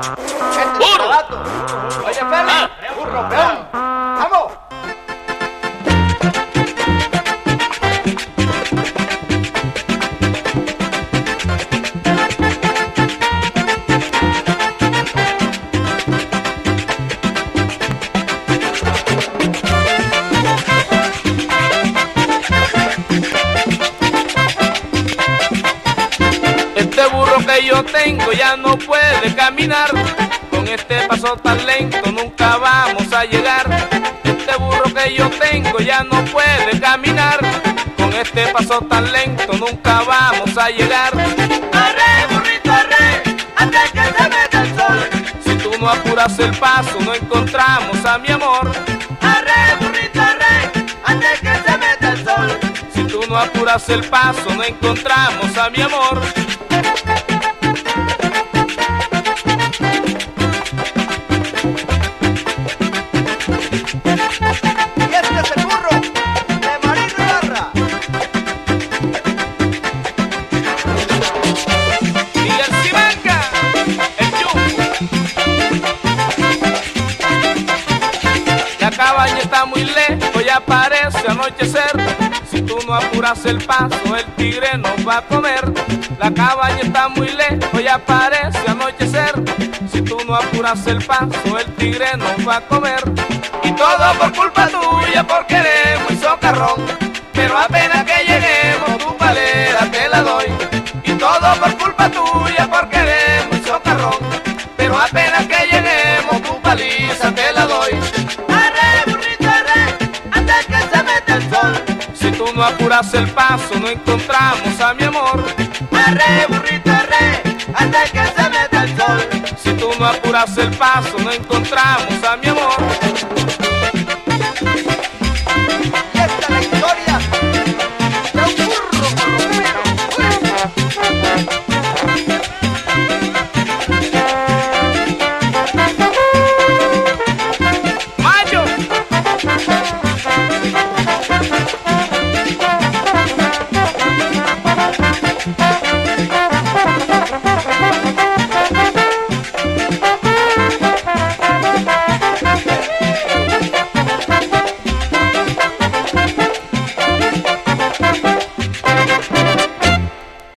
burro. Este Burro. gato. Oye, Feli, Ah. burro, peón. Vamos. Yo tengo ya no puede caminar. Con este paso tan lento nunca vamos a llegar. Este burro que yo tengo ya no puede caminar. Con este paso tan lento nunca vamos a llegar. Arre, burrito, arre. Antes que se meta el sol. Si tú no apuras el paso no encontramos a mi amor. Arre, burrito, arre. Antes que se meta el sol. Si tú no apuras el paso no encontramos a mi amor. Apuras el paso, el tigre nos va a comer. La cabaña está muy lejos, ya parece anochecer. Si tú no apuras el paso, el tigre nos va a comer. Y todo por culpa tuya, porque eres muy socarrón. Pero apenas que lleguemos, tu palera te la doy. Y todo por culpa tuya, porque eres muy socarrón. Pero apenas que lleguemos, tu paliza te la doy. Arre, burrito, arre. Antes que se meta el sol. Si tú no apuras el paso, no encontramos a mi amor. Arre, burrito, arre. Antes que se meta el sol. Si tú no apuras el paso, no encontramos a mi amor.